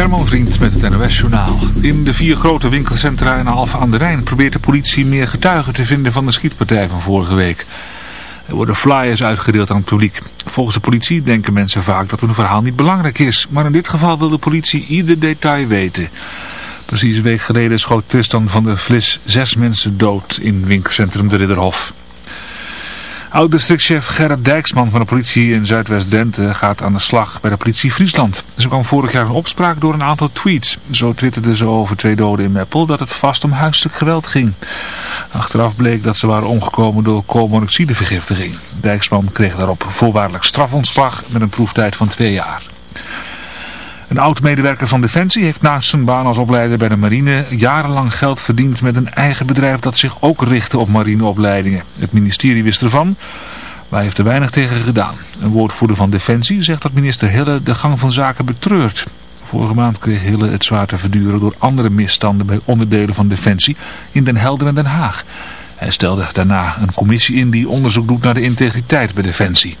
Herman Vriend met het NOS Journaal. In de vier grote winkelcentra in Alphen aan de Rijn probeert de politie meer getuigen te vinden van de schietpartij van vorige week. Er worden flyers uitgedeeld aan het publiek. Volgens de politie denken mensen vaak dat hun verhaal niet belangrijk is. Maar in dit geval wil de politie ieder detail weten. Precies een week geleden schoot Tristan van der Vlis zes mensen dood in winkelcentrum De Ridderhof. Oud-districtchef Gerrit Dijksman van de politie in Zuidwest-Drenthe gaat aan de slag bij de politie Friesland. Ze kwam vorig jaar in opspraak door een aantal tweets. Zo twitterde ze over twee doden in Meppel dat het vast om huiselijk geweld ging. Achteraf bleek dat ze waren omgekomen door koolmonoxidevergiftiging. Dijksman kreeg daarop voorwaardelijk strafontslag met een proeftijd van twee jaar. Een oud-medewerker van Defensie heeft naast zijn baan als opleider bij de marine jarenlang geld verdiend met een eigen bedrijf dat zich ook richtte op marineopleidingen. Het ministerie wist ervan, maar heeft er weinig tegen gedaan. Een woordvoerder van Defensie zegt dat minister Hille de gang van zaken betreurt. Vorige maand kreeg Hille het zwaar te verduren door andere misstanden bij onderdelen van Defensie in Den Helder en Den Haag. Hij stelde daarna een commissie in die onderzoek doet naar de integriteit bij Defensie.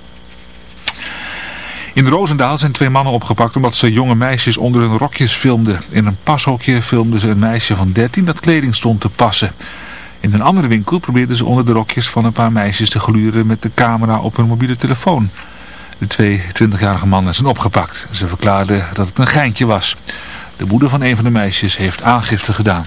In Roosendaal zijn twee mannen opgepakt omdat ze jonge meisjes onder hun rokjes filmden. In een pashokje filmden ze een meisje van 13 dat kleding stond te passen. In een andere winkel probeerden ze onder de rokjes van een paar meisjes te gluren met de camera op hun mobiele telefoon. De twee 20-jarige mannen zijn opgepakt. Ze verklaarden dat het een geintje was. De moeder van een van de meisjes heeft aangifte gedaan.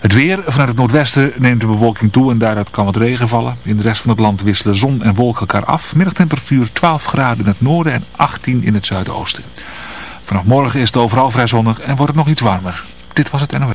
Het weer vanuit het noordwesten neemt de bewolking toe en daaruit kan wat regen vallen. In de rest van het land wisselen zon en wolken elkaar af. Middagtemperatuur 12 graden in het noorden en 18 in het zuidoosten. Vanaf morgen is het overal vrij zonnig en wordt het nog iets warmer. Dit was het NOS.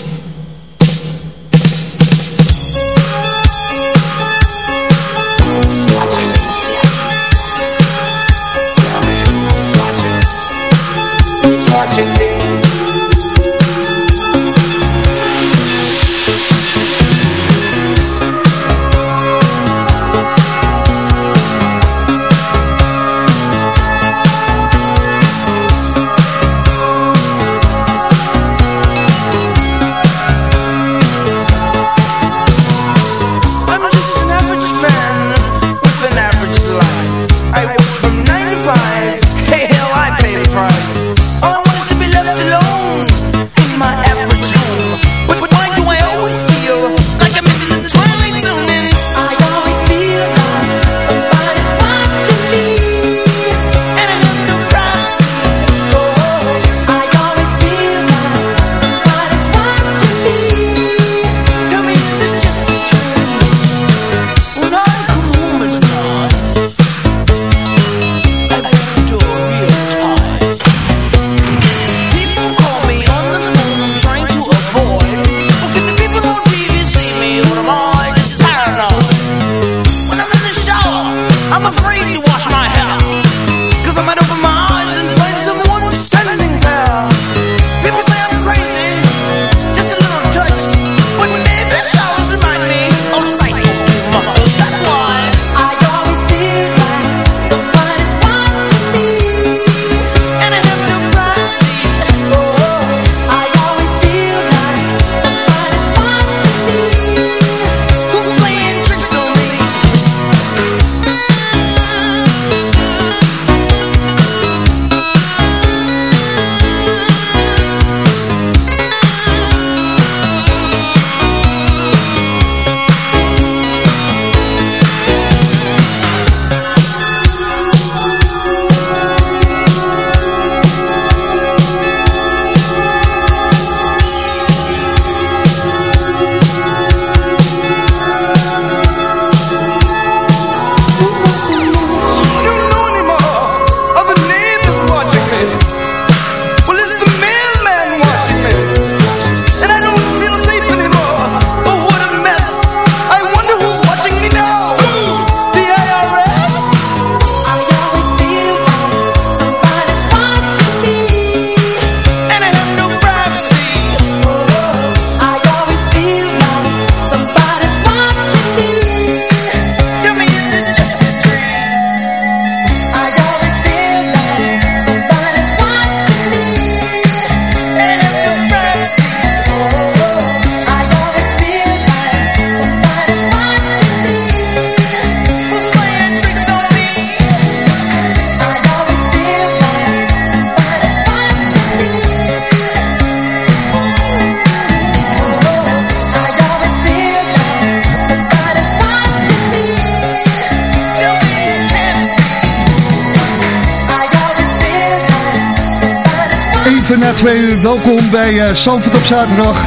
Bij uh, Zandvoort op zaterdag.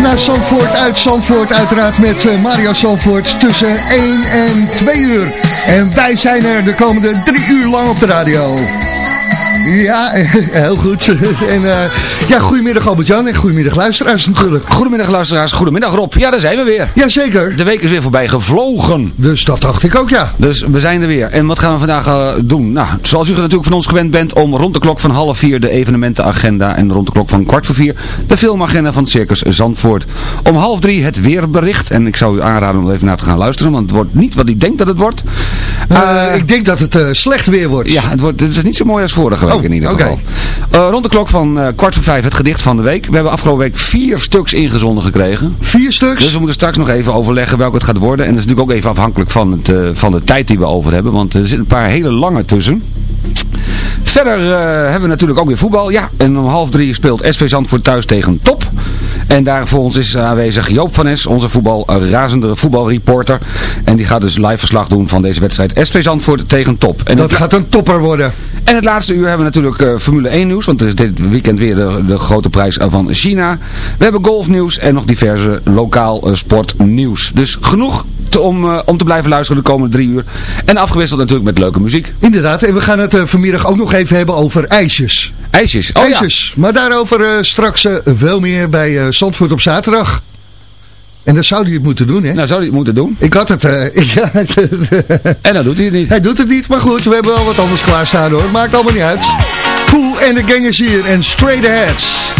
Naar Zandvoort, uit Zandvoort, uiteraard met uh, Mario Zandvoort tussen 1 en 2 uur. En wij zijn er de komende drie uur lang op de radio. Ja, heel goed. En uh, ja, goedemiddag Albert-Jan en goedemiddag luisteraars natuurlijk. Goedemiddag luisteraars, goedemiddag Rob. Ja, daar zijn we weer. Jazeker. De week is weer voorbij gevlogen. Dus dat dacht ik ook, ja. Dus we zijn er weer. En wat gaan we vandaag uh, doen? Nou, zoals u natuurlijk van ons gewend bent om rond de klok van half vier de evenementenagenda en rond de klok van kwart voor vier de filmagenda van het Circus Zandvoort. Om half drie het weerbericht. En ik zou u aanraden om even naar te gaan luisteren, want het wordt niet wat u denkt dat het wordt. Uh, ik denk dat het slecht weer wordt. Ja, het, wordt, het is niet zo mooi als vorige week. Oh, in ieder geval. Okay. Uh, rond de klok van uh, kwart voor vijf het gedicht van de week. We hebben afgelopen week vier stuks ingezonden gekregen. Vier stuks? Dus we moeten straks nog even overleggen welke het gaat worden. En dat is natuurlijk ook even afhankelijk van, het, uh, van de tijd die we over hebben. Want er zitten een paar hele lange tussen. Verder hebben we natuurlijk ook weer voetbal. Ja, en om half drie speelt SV Zandvoort thuis tegen Top. En daar voor ons is aanwezig Joop van Es, onze voetbal, razende voetbalreporter. En die gaat dus live verslag doen van deze wedstrijd SV Zandvoort tegen Top. En dat gaat een topper worden. En het laatste uur hebben we natuurlijk uh, Formule 1 nieuws, want het is dit weekend weer de, de grote prijs van China. We hebben golfnieuws en nog diverse lokaal sportnieuws. Dus genoeg om, uh, om te blijven luisteren de komende drie uur. En afgewisseld natuurlijk met leuke muziek. Inderdaad, en we gaan het vanmiddag ook nog even hebben over ijsjes. IJsjes, oh, IJsjes. Ja. Maar daarover straks veel meer bij Zandvoort op zaterdag. En dan zou hij het moeten doen, hè? Nou, zou hij het moeten doen. Ik had het... Uh, ja, en dan doet hij het niet. Hij doet het niet, maar goed, we hebben wel wat anders klaarstaan, hoor. Maakt allemaal niet uit. Cool en de gang is hier en straight aheads.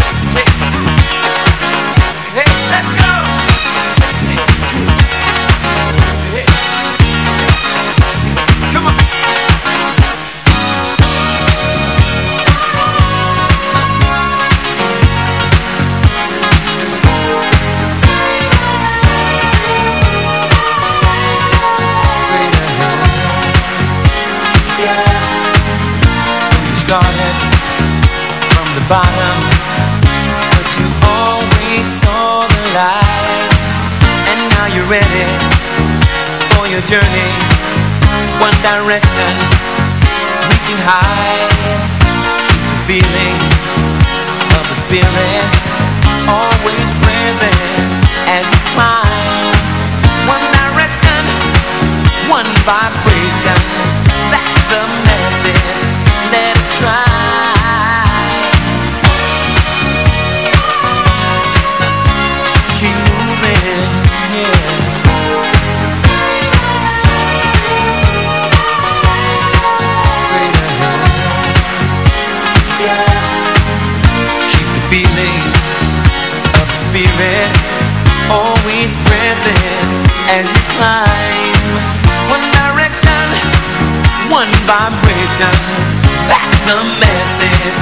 Journey One direction Reaching high. The feeling Of the spirit Always present As you climb One direction One vibration as you climb. One direction, one vibration. That's the message.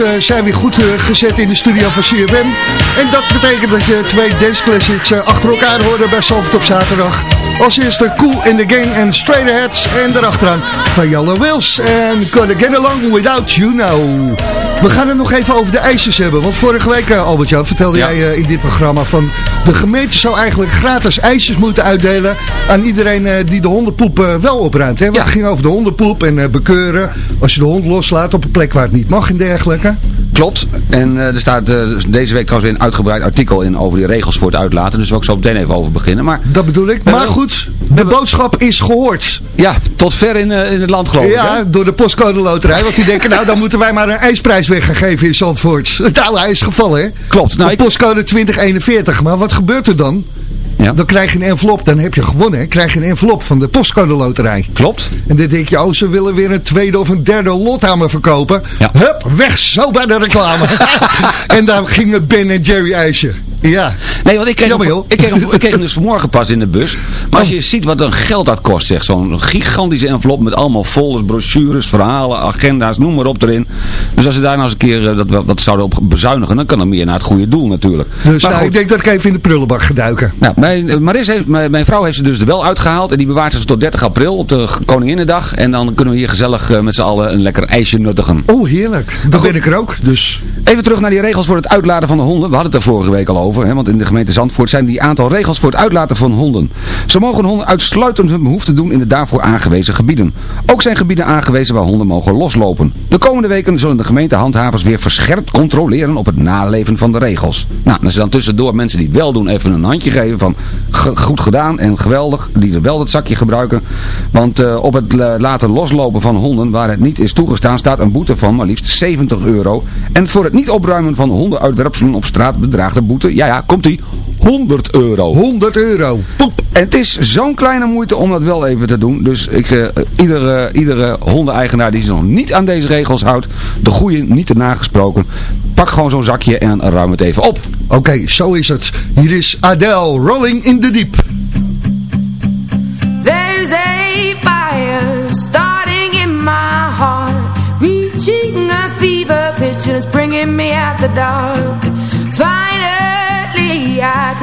eh, zijn weer goed eh, gezet in de studio van CFM. En dat betekent dat je twee dance classics eh, achter elkaar hoorde bij Salford op zaterdag. Als eerste Cool in the Gang en Straight Aheads. En daarachteraan van Jelle Wils. En Gonna Get Along Without You Now. We gaan het nog even over de ijsjes hebben. Want vorige week, Albert-Jan, vertelde Ja. jij in dit programma van... de gemeente zou eigenlijk gratis ijsjes moeten uitdelen... aan iedereen die de hondenpoep wel opruimt. Hè? Want Ja. het ging over de hondenpoep en bekeuren... als je de hond loslaat op een plek waar het niet mag en dergelijke. Klopt. En eh, er staat eh, deze week trouwens weer een uitgebreid artikel in over die regels voor het uitlaten. Dus wil ik zo meteen even over beginnen. Maar Dat bedoel ik. Maar goed, de boodschap is gehoord. ja, tot ver in, eh, in het land geloof ik. Ja, hè? door de postcode loterij. Want die denken, nou dan moeten wij maar een ijsprijs weg gaan geven in Zandvoort. Nou, hij is gevallen, hè? Klopt. Nou, ik, postcode 2041. Maar wat gebeurt er dan? Ja, Dan krijg je een envelop, dan heb je gewonnen. Hè? Krijg je een envelop van de postcode loterij. klopt. En dan denk je, oh, ze willen weer een tweede of een derde lot aan me verkopen. Ja. Hup, weg, zo bij de reclame. en daar ging het Ben en Jerry ijsje. Ja. Nee, want ik kreeg, Jammer, hem, ik, kreeg hem, ik kreeg hem dus vanmorgen pas in de bus. Maar als je ziet wat een geld dat kost, zeg. Zo'n gigantische envelop met allemaal folders, brochures, verhalen, agenda's, noem maar op erin. Dus als ze daar nou eens een keer eh, dat, dat zouden op bezuinigen, dan kan dat meer naar het goede doel natuurlijk. Dus maar nou, goed, ik denk dat ik even in de prullenbak ga duiken. nou, mijn, eh, Maris heeft, mijn, mijn vrouw heeft ze dus er wel uitgehaald. En die bewaart ze tot 30 april op de Koninginnedag. En dan kunnen we hier gezellig eh, met z'n allen een lekker ijsje nuttigen. Oh, heerlijk. Dan ben ik er ook. Dus Even terug naar die regels voor het uitlaten van de honden. We hadden het er vorige week al over. Hè, want in de gemeente Zandvoort zijn die aantal regels voor het uitlaten van honden. Zo mogen honden uitsluitend hun behoefte doen in de daarvoor aangewezen gebieden. Ook zijn gebieden aangewezen waar honden mogen loslopen. De komende weken zullen de gemeentehandhavers weer verscherpt controleren op het naleven van de regels. Nou, als ze dan tussendoor mensen die het wel doen even een handje geven van "Ge- goed gedaan en geweldig. Die wel dat zakje gebruiken. Want eh, op het eh, laten loslopen van honden waar het niet is toegestaan staat een boete van maar liefst 70 euro. En voor het niet opruimen van hondenuitwerpselen op straat bedraagt de boete, ja ja, komt ie, 100 euro. 100 euro. Poep. En het is zo'n kleine moeite om dat wel even te doen. Dus ik, eh, iedere, iedere hondeneigenaar die zich nog niet aan deze regels houdt, de goede niet te nagesproken, pak gewoon zo'n zakje en ruim het even op. Oké, zo is het. Hier is Adele, Rolling in the Deep. There's a fire starting in my heart, reaching a fever pitch, and it's bringing me out the dark.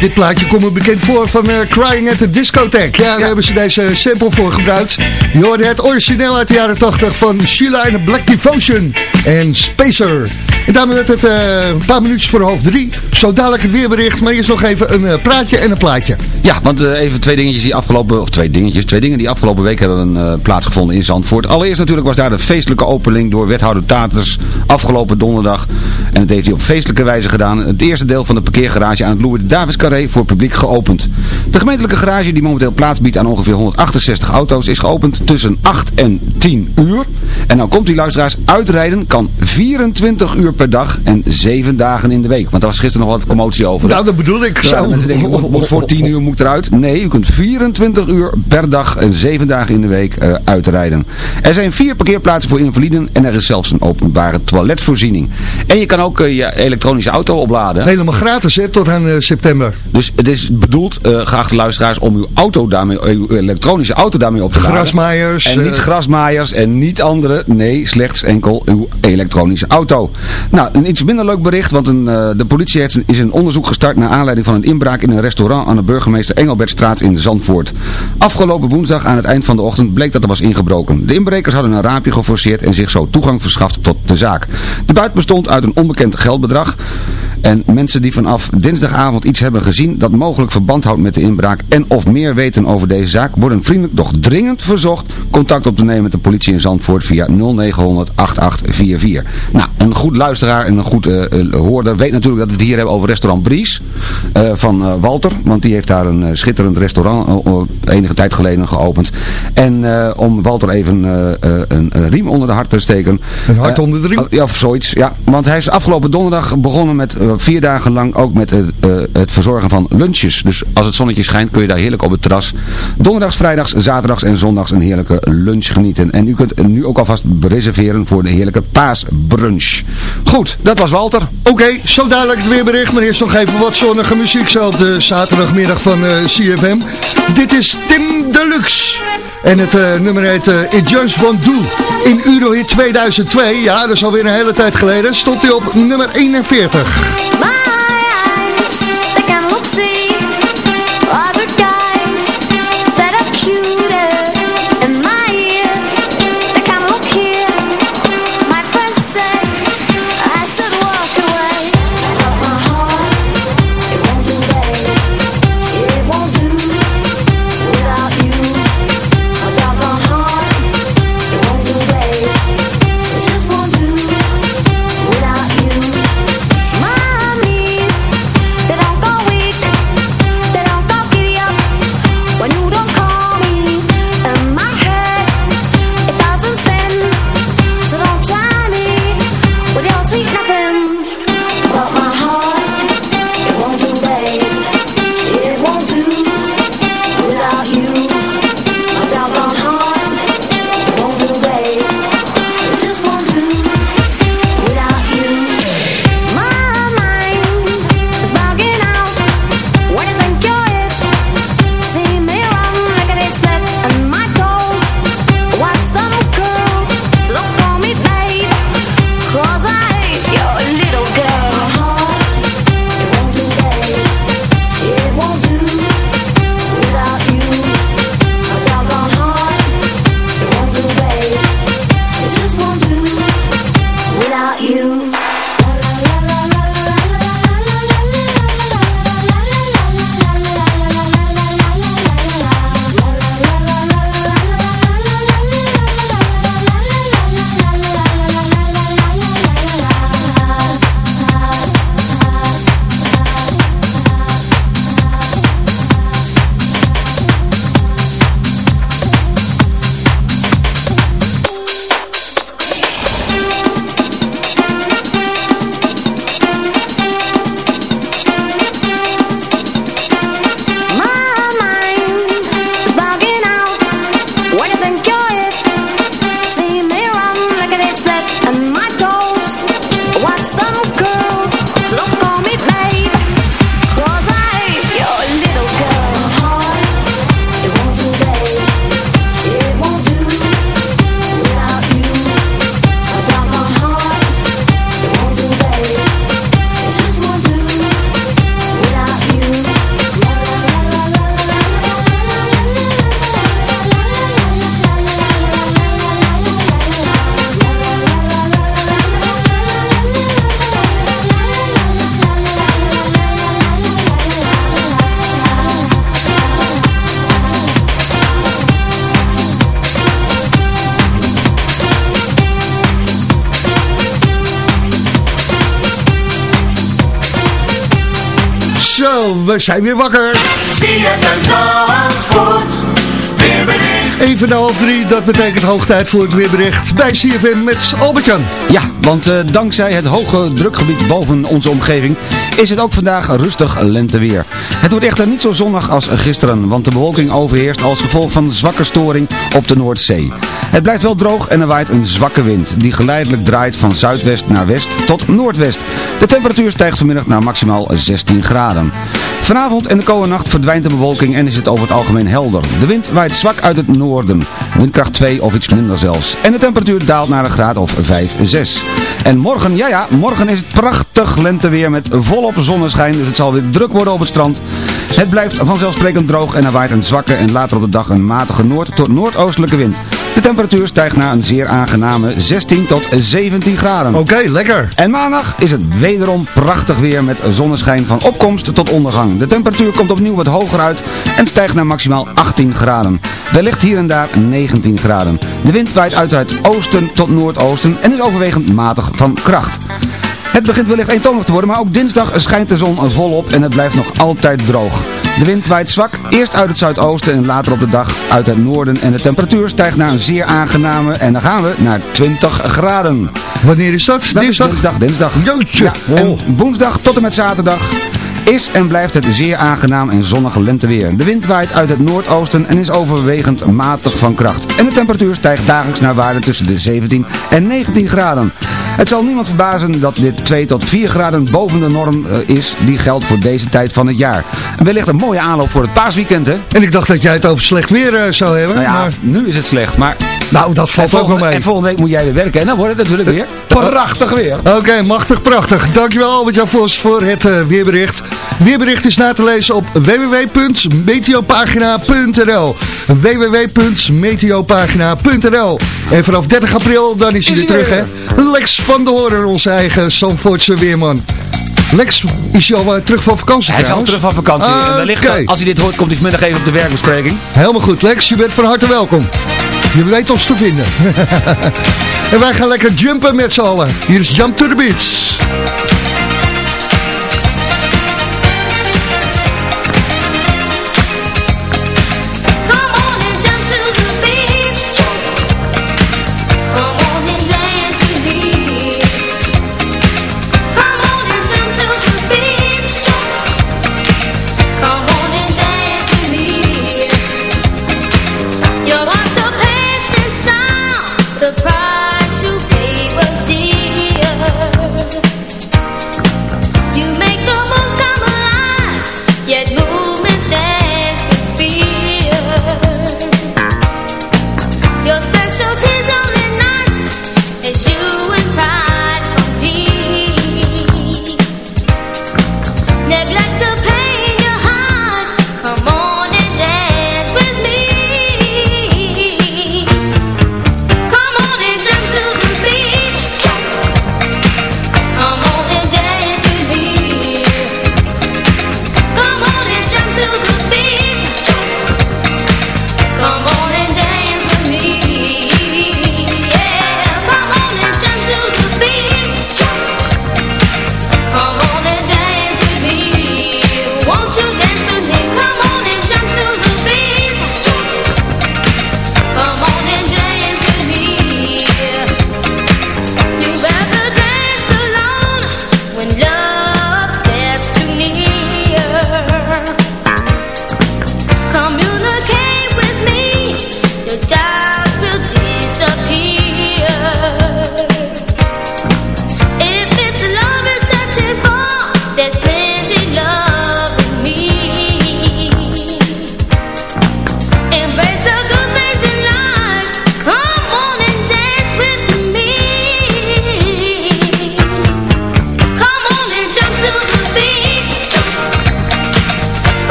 dit plaatje komt me bekend voor van eh, Crying at the Discotheque. Ja, daar hebben ze deze sample voor gebruikt. Je hoorde het origineel uit de jaren 80 van Sheila en the Black Devotion en Spacer. En daarmee werd het eh, een paar minuutjes voor half drie. Zo dadelijk het weerbericht, maar eerst nog even een eh, praatje en een plaatje. Ja, want eh, even twee dingetjes die afgelopen, of twee dingetjes, twee dingen die afgelopen week hebben plaatsgevonden in Zandvoort. Allereerst natuurlijk was daar de feestelijke opening door wethouder Taters afgelopen donderdag. En dat heeft hij op feestelijke wijze gedaan. Het eerste deel van de parkeergarage aan het Louis Davis Carré voor publiek geopend. De gemeentelijke garage die momenteel plaats biedt aan ongeveer 168 auto's is geopend tussen 8 en 10 uur. En nou komt die luisteraars uitrijden kan 24 uur per dag en 7 dagen in de week. Want daar was gisteren nog wat commotie over. Nou, dat bedoel ik. Zo. mensen denken, moet- voor 10 uur moet ik eruit. Nee, u kunt 24 uur per dag en 7 dagen in de week eh, uitrijden. Er zijn vier parkeerplaatsen voor invaliden en er is zelfs een openbare toiletvoorziening. En je kan ook eh, je elektronische auto opladen. Helemaal gratis, hè, tot aan eh, september. Dus het is bedoeld, geachte luisteraars, om uw auto daarmee, uw elektronische auto daarmee op te laden. Grasmaaiers. En niet grasmaaiers en niet andere. Nee, slechts enkel uw elektronische auto. Nou, een iets minder leuk bericht, want een, eh, de politie heeft is een onderzoek gestart naar aanleiding van een inbraak in een restaurant aan de burgemeester Engelbertstraat in Zandvoort. Afgelopen woensdag aan het eind van de ochtend bleek dat er was ingebroken. De inbrekers hadden een raampje geforceerd en zich zo toegang verschaft tot de zaak. De buit bestond uit een onbekend geldbedrag. En mensen die vanaf dinsdagavond iets hebben gezien dat mogelijk verband houdt met de inbraak en of meer weten over deze zaak, worden vriendelijk doch dringend verzocht contact op te nemen met de politie in Zandvoort via 0900 8844. Nou, een goed luisteraar en een goed eh, eh, hoorder weet natuurlijk dat we het hier hebben over restaurant Bries eh, van Walter, want die heeft daar een schitterend restaurant enige tijd geleden geopend. En om Walter even een, riem onder de hart te steken. Een hart onder de riem? oh, ja, of zoiets. Ja, want hij is afgelopen donderdag begonnen met vier dagen lang ook met het, eh, het verzorgen van lunches. Dus als het zonnetje schijnt kun je daar heerlijk op het terras donderdags, vrijdags, zaterdags en zondags een heerlijke lunch genieten. En u kunt nu ook alvast reserveren voor de heerlijke paasbrunch. Goed, dat was Walter. Oké, zo dadelijk het weerbericht, maar eerst nog even wat zonnige muziek zo op de zaterdagmiddag van eh, CFM. Dit is Tim Deluxe. En het eh, nummer heet eh, It Just Won't Do. In Eurohit 2002, ja, dat is alweer een hele tijd geleden, stond hij op nummer 41. Zo, we zijn weer wakker. ZFM Zandvoort, weerbericht. Even na half drie, dat betekent hoog tijd voor het weerbericht bij CFM met Albert-Jan. Ja, want eh, dankzij het hoge drukgebied boven onze omgeving is het ook vandaag rustig lenteweer. Het wordt echter niet zo zonnig als gisteren, want de bewolking overheerst als gevolg van zwakke storing op de Noordzee. Het blijft wel droog en er waait een zwakke wind, die geleidelijk draait van zuidwest naar west tot noordwest. De temperatuur stijgt vanmiddag naar maximaal 16 graden. Vanavond en de komende nacht verdwijnt de bewolking en is het over het algemeen helder. De wind waait zwak uit het noorden, windkracht 2 of iets minder zelfs. En de temperatuur daalt naar een graad of 5, 6. En morgen, ja ja, morgen is het prachtig lenteweer met volop zonneschijn, dus het zal weer druk worden op het strand. Het blijft vanzelfsprekend droog en er waait een zwakke en later op de dag een matige noord- tot noordoostelijke wind. De temperatuur stijgt naar een zeer aangename 16 tot 17 graden. Oké, lekker. En maandag is het wederom prachtig weer met zonneschijn van opkomst tot ondergang. De temperatuur komt opnieuw wat hoger uit en stijgt naar maximaal 18 graden. Wellicht hier en daar 19 graden. De wind waait uit het oosten tot noordoosten en is overwegend matig van kracht. Het begint wellicht eentonig te worden, maar ook dinsdag schijnt de zon volop en het blijft nog altijd droog. De wind waait zwak, eerst uit het zuidoosten en later op de dag uit het noorden en de temperatuur stijgt naar een zeer aangename en dan gaan we naar 20 graden. Wanneer is dat? Dat Dinsdag? is dinsdag, dinsdag. Jeetje. Ja, en Oh. woensdag tot en met zaterdag is en blijft het zeer aangenaam en zonnige lenteweer. De wind waait uit het noordoosten en is overwegend matig van kracht. En de temperatuur stijgt dagelijks naar waarde tussen de 17 en 19 graden. Het zal niemand verbazen dat dit 2 tot 4 graden boven de norm eh, is die geldt voor deze tijd van het jaar. Wellicht een mooie aanloop voor het paasweekend hè? En ik dacht dat jij het over slecht weer eh, zou hebben. Nou ja, maar, nu is het slecht, maar... nou, dat valt ook wel mee. en volgende week moet jij weer werken en dan wordt het natuurlijk weer prachtig weer. Oké, machtig, prachtig. Dankjewel Albert-Jan Vos voor het eh, weerbericht. Weerbericht is na te lezen op www.meteopagina.nl www.meteopagina.nl En vanaf 30 april, dan is hij weer terug, hè? Lex van de Hoorn, onze eigen Zandvoortse weerman. Lex, is hij al eh, terug van vakantie Hij is al terug van vakantie. En wellicht, oké. als hij dit hoort, komt hij vanmiddag even op de werkbespreking. Helemaal goed, Lex, je bent van harte welkom. Je weet ons te vinden. en wij gaan lekker jumpen met z'n allen. Hier is Jump to the Beats.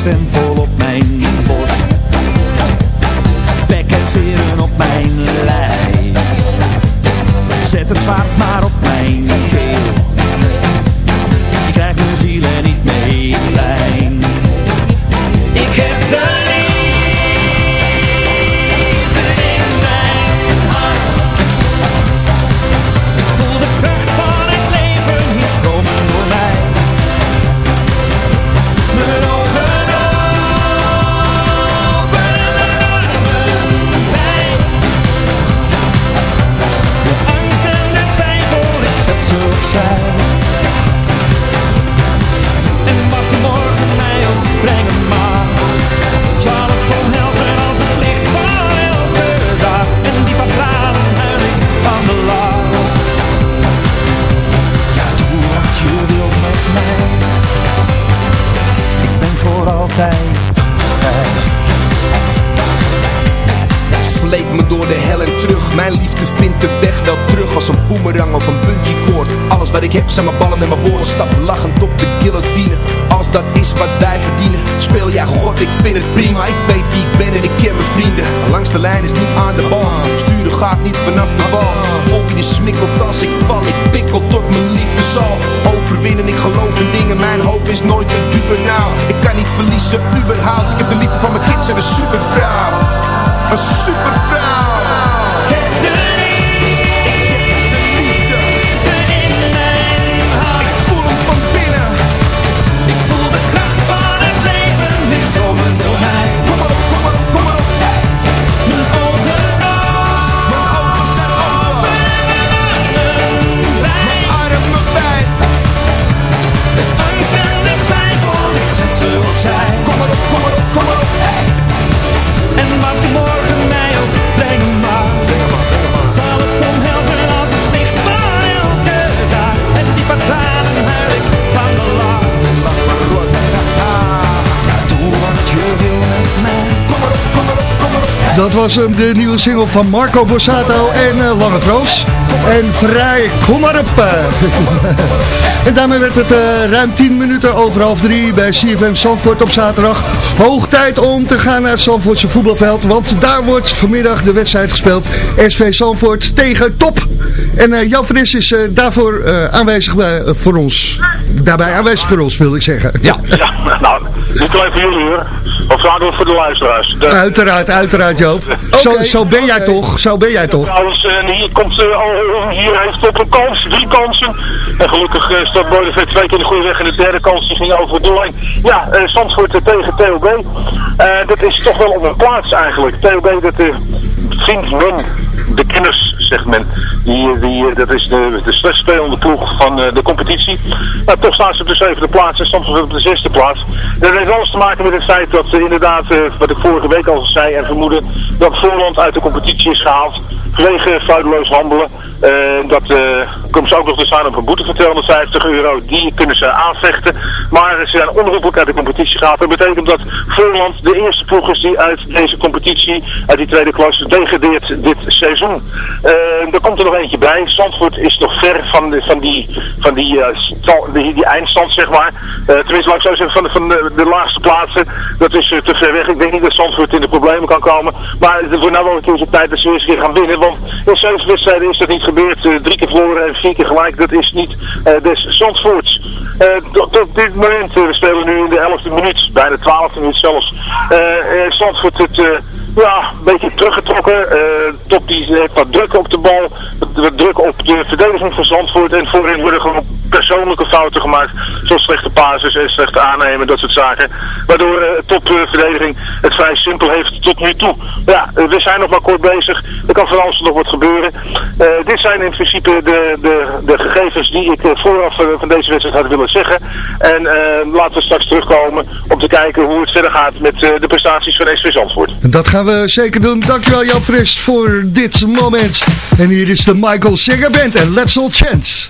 Druk je Dat was hem, de nieuwe single van Marco Borsato en eh, Lange. En vrij, kom maar op. eh. en daarmee werd het eh, ruim 10 minuten over half drie bij CFM Zandvoort op zaterdag. Hoog tijd om te gaan naar het Zandvoortse voetbalveld. Want daar wordt vanmiddag de wedstrijd gespeeld. SV Zandvoort tegen Top. En eh, Jan Fris is eh, daarvoor eh, aanwezig bij, eh, voor ons. Daarbij aanwezig voor ons, wil ik zeggen. Ja, Ja, nou, niet alleen voor jullie hoor. Of zouden we voor de luisteraars. De, Uiteraard, uiteraard Joop. Zo, zo ben jij toch, zo ben jij toch. Trouwens, eh, hier komt eh, al, hier heeft op een kans, drie kansen. En gelukkig eh, staat Bodevet twee keer de goede weg en de derde kans die ging over het doellijn. Ja, eh Zandvoort eh, tegen TOB. Eh, dat is toch wel op een plaats eigenlijk. TOB, dat eh vindt men, de kenners zegt men, die, dat is de, de ploeg van eh, de competitie. Maar toch staan ze op de zevende plaats en Zandvoort op de zesde plaats. Dat heeft alles te maken met het feit dat eh, inderdaad, eh, wat ik vorige week al zei en vermoedde, dat Voorland uit de competitie is gehaald. Vanwege fraudeloos handelen. Dat komt ze ook nog te staan op een boete van 250 euro. Die kunnen ze aanvechten. Maar ze zijn onroepelijk uit de competitie gehaald. Dat betekent dat Voorland de eerste ploeg is die uit deze competitie, uit die tweede klasse, degradeert dit seizoen. Eh er komt er nog eentje bij. Zandvoort is nog ver van, de, van, die, van die, eh, die, eindstand, zeg maar. Eh, tenminste, laat ik zo zeggen, van, de, van de, de laagste plaatsen. Dat is te ver weg. Ik denk niet dat Zandvoort in de problemen kan komen. Maar het wordt nou wel een keer tijd dat ze weer gaan winnen. Want in zeven wedstrijden is dat niet gebeurd. Vier gelijk. Dat is niet eh des Zandvoorts. Eh, tot, dit moment, eh, we spelen nu in de elfde minuut, bijna twaalfde minuut zelfs. Zandvoort het... ja, een beetje teruggetrokken. eh top die heeft wat druk op de bal. Wat, druk op de verdediging van Zandvoort. En voorin worden gewoon persoonlijke fouten gemaakt. Zoals slechte passes en slechte aannemen, dat soort zaken. Waardoor eh topverdediging het vrij simpel heeft tot nu toe. Ja, we zijn nog maar kort bezig. Er kan van alles nog wat gebeuren. Dit zijn in principe de, de, de gegevens die ik eh, vooraf eh, van deze wedstrijd had willen zeggen. En eh, laten we straks terugkomen om te kijken hoe het verder gaat met de prestaties van SV Zandvoort. Dat gaan we zeker doen. Dankjewel Jan Fris voor dit moment. En hier is de Michael Singer Band en Let's All Chance.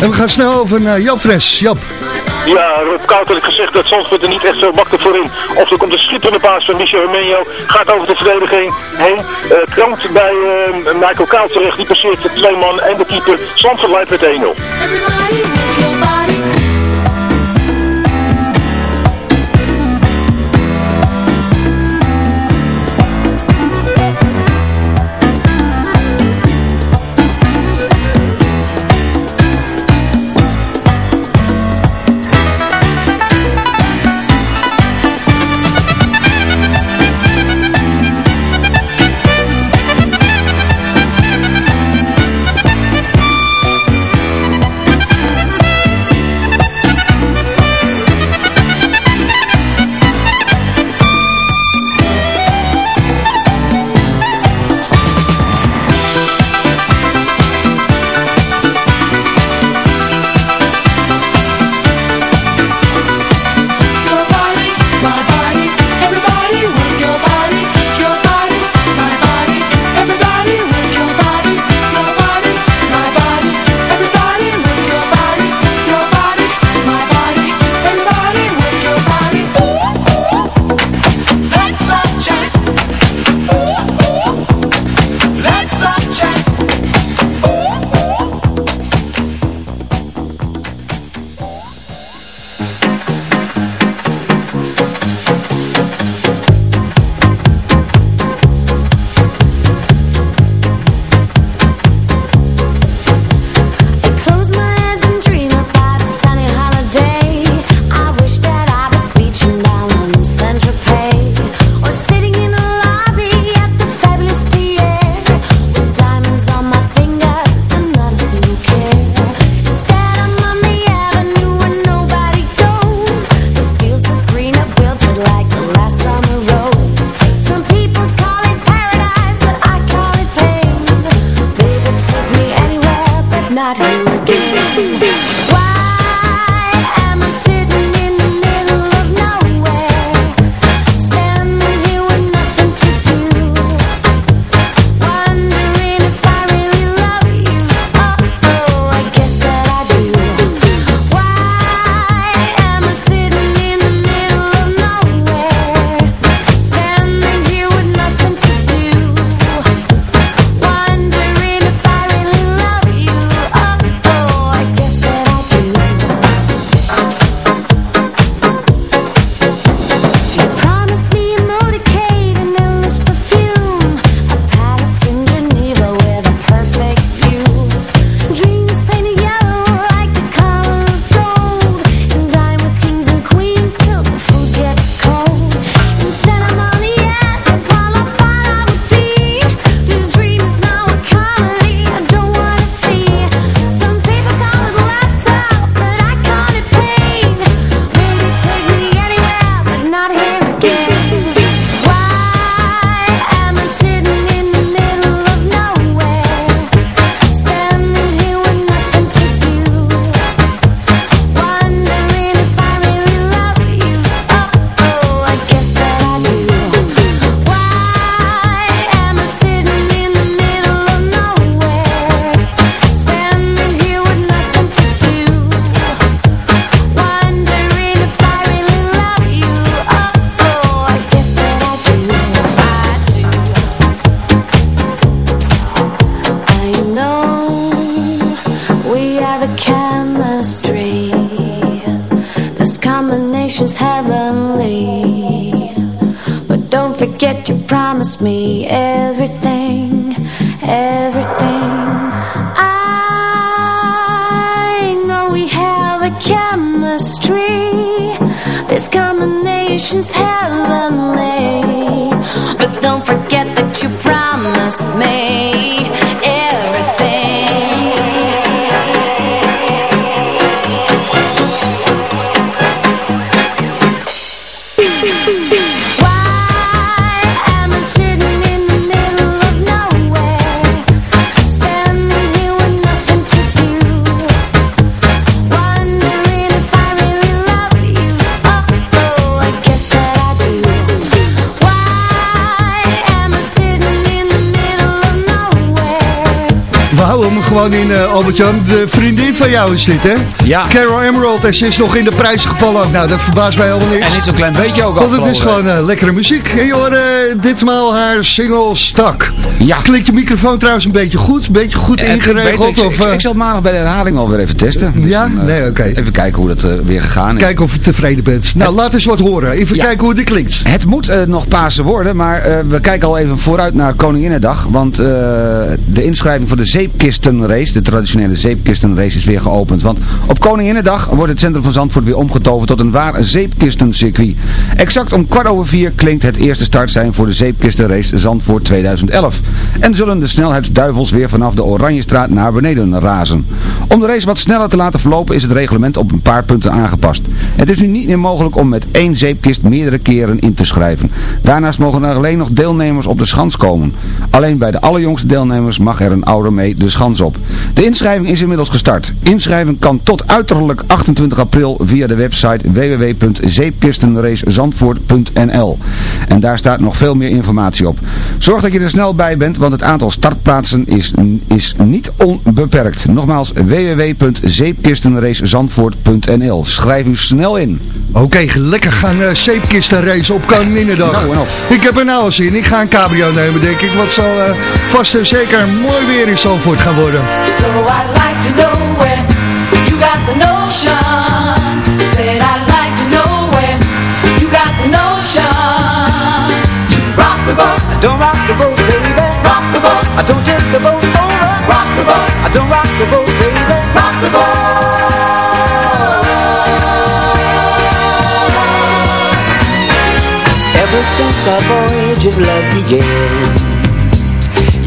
En we gaan snel over naar Jan Fres. Jap. Ja, Rob Koud had ik gezegd dat Zandvoort er niet echt zo bakte voor in. Of er komt een schitterende paas van Michel Hermenio. Gaat over de verdediging heen. Uh, krampt bij uh, Michael Koud terecht. Die passeert de twee man en de keeper. Zandvoort leidt met 1-0. Gewoon in, eh, Albert-Jan. De vriendin van jou is dit, hè? Ja. Carol Emerald. En ze is nog in de prijzen gevallen ook. Nou, dat verbaast mij helemaal niks. En niet zo'n klein beetje ook Want het is gewoon eh, lekkere muziek. En je hoort eh, ditmaal haar single Stak. Ja. Klinkt de microfoon trouwens een beetje goed? Een beetje goed het ingeregeld? Ik, of, ik, ik zal het maandag bij de herhaling alweer even testen. Dus Ja? dan, Nee, oké. Even kijken hoe dat weer gegaan is. Kijken of je tevreden bent. Nou, laat eens wat horen. Even Ja. kijken hoe dit klinkt. Het moet nog Pasen worden, maar we kijken al even vooruit naar Koninginnedag. Want de inschrijving voor de de traditionele zeepkistenrace, is weer geopend. Want op Koninginnedag wordt het centrum van Zandvoort weer omgetoverd tot een waar zeepkistencircuit. Exact om kwart over vier klinkt het eerste start zijn voor de zeepkistenrace Zandvoort 2011. En zullen de snelheidsduivels weer vanaf de Oranjestraat naar beneden razen. Om de race wat sneller te laten verlopen is het reglement op een paar punten aangepast. Het is nu niet meer mogelijk om met één zeepkist meerdere keren in te schrijven. Daarnaast mogen er alleen nog deelnemers op de schans komen. Alleen bij de allerjongste deelnemers mag er een ouder mee de schans op. De inschrijving is inmiddels gestart. Inschrijving kan tot uiterlijk 28 april via de website www.zeepkistenracezandvoort.nl En daar staat nog veel meer informatie op. Zorg dat je er snel bij bent, want het aantal startplaatsen is, is niet onbeperkt. Nogmaals www.zeepkistenracezandvoort.nl Schrijf u snel in. Oké, lekker gaan uh, zeepkisten racen op Koninginnedag. Nou. Ik heb er nou al zin in. Ik ga een cabrio nemen, denk ik. Wat zal uh, vast en zeker mooi weer in Zandvoort gaan worden. So I'd like to know where you got the notion. Said I'd like to know where you got the notion. To rock the boat, don't rock the boat, baby. Rock the boat, I don't tip the boat over. Rock the boat, I don't rock the boat, baby. Rock the boat. Ever since our voyage of love began.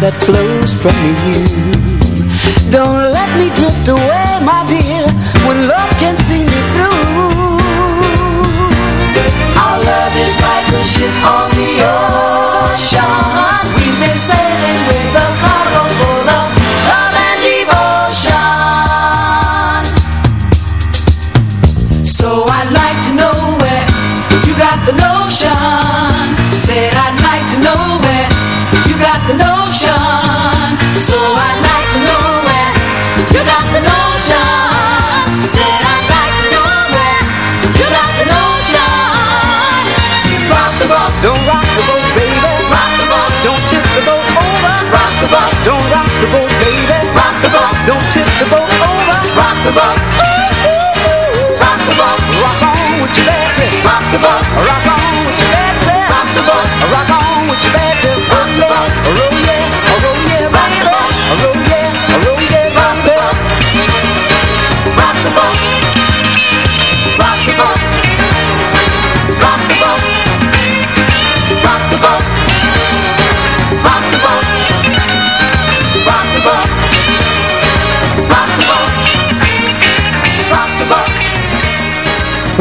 that flows from you. Don't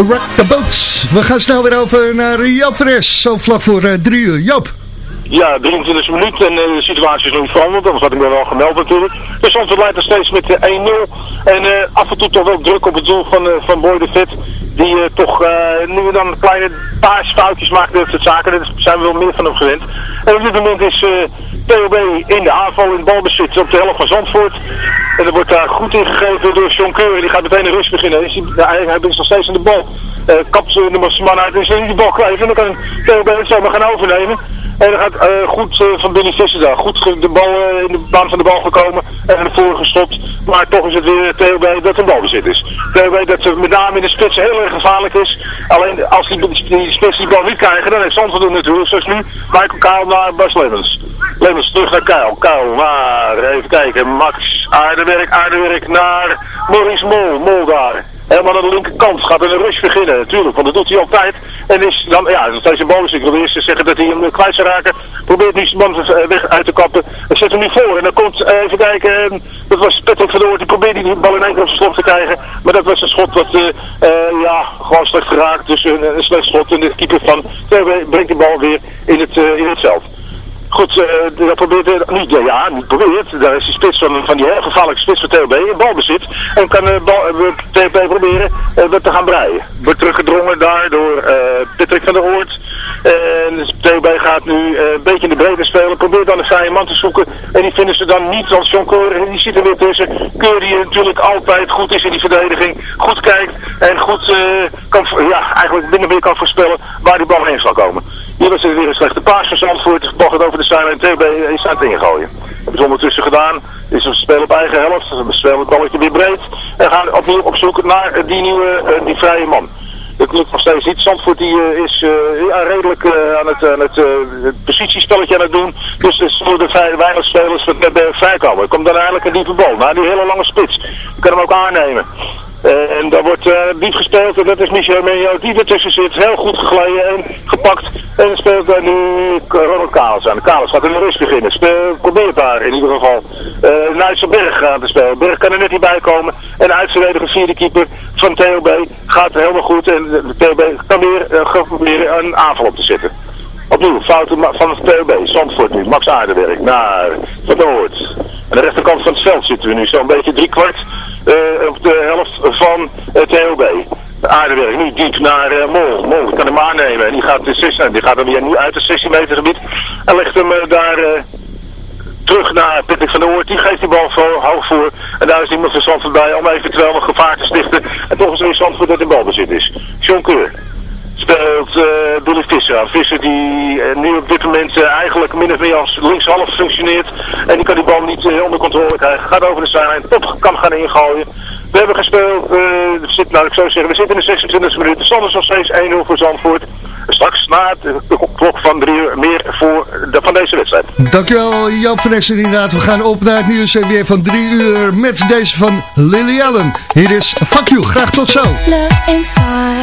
We gaan snel weer over naar Joop. Zo vlak voor uh, drie uur. Joop. Ja, 23 minuten en uh, de situatie is nog niet veranderd, anders had ik me wel gemeld natuurlijk. Dus soms leidt er steeds met uh, 1-0 en uh, af en toe toch wel druk op het doel van, van Boy de Vet. Die toch nu en dan kleine paar foutjes maakt, dat soort zaken. Daar zijn we wel meer van hem gewend. En op dit moment is TOB in de aanval in balbezit op de helft van Zandvoort. En er wordt daar goed ingegeven door John Keur. Die gaat meteen een rust beginnen. Hij, hij is nog steeds aan de bal. Uh, kapt de man uit en is die bal kwijt. En dan kan TOB het zomaar gaan overnemen. En gaat eh, goed eh, van Billy Visser daar. Goed ge- de bal eh, in de baan van de bal gekomen. En voren gestopt. Maar toch is het weer TOB dat een balbezit is. TOB dat ze met name in de spits heel erg gevaarlijk is. Alleen als die, die spits die bal niet krijgen, dan heeft Zandvoort natuurlijk. Zoals nu. Michael Kuil naar Bas Lemmens. Lemmens terug naar Kuil. Kuil naar, even kijken, Max. Aardewerk, aardewerk naar Maurice Mol. Mol daar. Helemaal aan de linkerkant gaat er een rush beginnen, natuurlijk, want dat doet hij altijd. En is dan, ja, dat is een bal, dus ik wil eerst zeggen dat hij hem kwijt zou raken. Probeert nu zijn man eh, weg uit te kappen. En zet hem nu voor. En dan komt, eh, even kijken, eh, dat was Patrick Oort, die probeerde die bal in één keer op zijn slot te krijgen. Maar dat was een schot wat, eh, ja, gewoon slecht geraakt. Dus een, een slecht schot. En de keeper van brengt de bal weer in het, in het veld. Goed, eh dat probeert niet, ja, niet probeert. Daar is de spits van, van die gevaarlijke spits van TLB in balbezit. En kan eh bal, eh, TLB proberen te gaan breien. Wordt teruggedrongen daar door Patrick van der Oort. En TLB gaat nu een beetje in de breedte spelen. Probeert dan een saaie man te zoeken. En die vinden ze dan niet als John. En die zit er weer tussen. Keur die natuurlijk altijd goed is in die verdediging. Goed kijkt. En goed kan, ja, eigenlijk binnen weer kan voorspellen waar die bal heen zal komen. Hier was het weer een slechte paas van Zandvoort. De bal gaat over de zijlijn. Is aan het ingooien. Hebben ze ondertussen gedaan. Is een spel op eigen helft. We spelen het balletje weer breed. En gaan opnieuw op zoek naar die nieuwe, eh, die vrije man. Dat lukt nog steeds niet. Zandvoort die, eh, is ja, redelijk aan het, aan het, het positiespelletje aan het doen. Dus er zullen vrij weinig spelers van het vrij komen. Komt dan eigenlijk een diepe bal. Nou, die hele lange spits. Je kan hem ook aannemen. Eh, en daar wordt eh, diep gespeeld en dat is Michel Menjo die ertussen zit. Heel goed gegleden en gepakt. En speelt daar nu Ronald Kalis aan. Kalis gaat in de rust beginnen. Speel, probeert daar in ieder geval. Uh, Nijsselberg gaat te spelen. Berg kan er net niet bij komen. En uitverdedige vierde keeper van TOB gaat helemaal goed. En de TOB kan weer proberen een aanval op te zetten. Opnieuw, fouten van het TOB. Zandvoort nu. Max Aardenwerk naar Van Hoort. Aan de rechterkant van het veld zitten we nu zo'n beetje drie kwart op de helft van het TOB. Aardewerk nu diep naar uh, Mol. Mol kan hem aannemen. En die gaat, de 16, die gaat hem weer nu uit het 16 meter gebied. En legt hem uh, daar terug naar Patrick van der Hoort. Die geeft die bal voor, hoog voor. En daar is iemand van Zandvoort bij om eventueel nog gevaar te stichten. En toch is er Zandvoort dat in balbezit is. John Keur speelt Billy Visser. Visser die nu op dit moment eigenlijk min of meer als linkshalf functioneert. En die kan die bal niet onder controle krijgen. Gaat over de zijlijn. Top kan gaan ingooien. We hebben gespeeld, uh, zit, nou ik zou zeggen, we zitten in de 26e minuut. De stand is nog steeds 1-0 voor Zandvoort. Straks na de, de klok van drie uur meer voor de, van deze wedstrijd. Dankjewel Joop van Essen inderdaad. We gaan op naar het nieuws en weer van drie uur met deze van Lily Allen. Hier is Fuck You. Graag tot zo. Look inside,